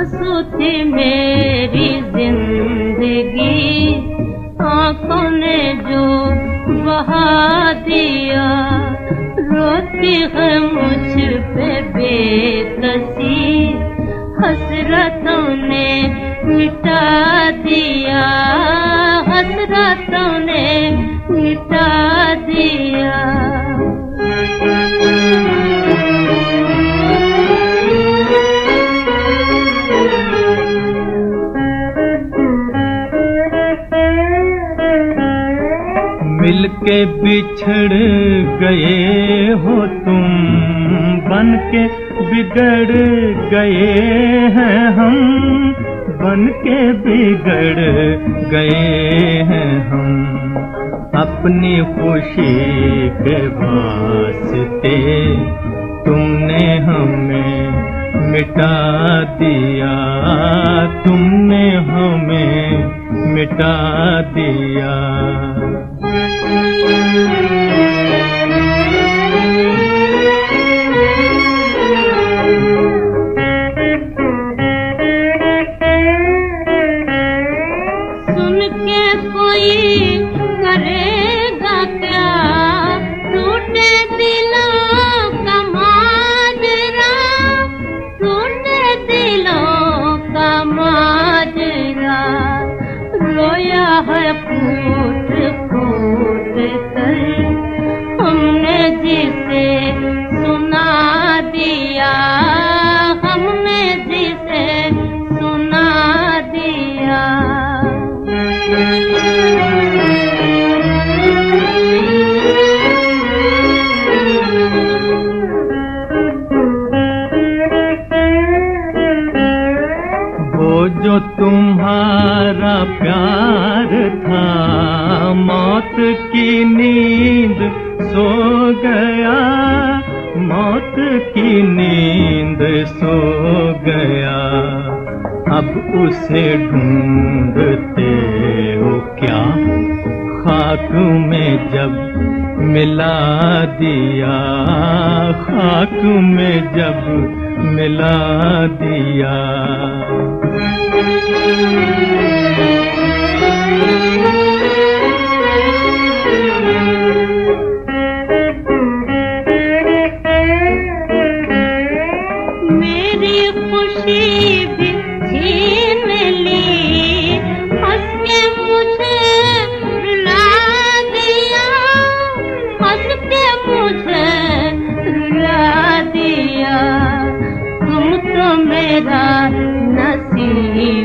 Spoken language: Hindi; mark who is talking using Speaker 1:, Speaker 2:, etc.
Speaker 1: आँसू मेरी ज़िंदगी। आँखों ने जो बहा दिया, रोती है मुझ पे बेकसी। हसरतों ने मिटा दिया, हसरतों ने मिटा दिया।
Speaker 2: मिलके बिछड़ गए हो तुम, बन के बिगड़ गए हैं हम, बन के बिगड़ गए हैं हम। अपनी खुशी के वास्ते तुमने हमें मिटा दिया, तुमने हमें मिटा दिया।
Speaker 1: करेगा क्या
Speaker 2: जो तुम्हारा प्यार था। मौत की नींद सो गया। मौत की नींद सो गया। अब उसे ढूंढते हो क्या? खाक में जब मिला दिया खाक में जब मिला दिया।
Speaker 1: मेरी खुशी मेरा नसीब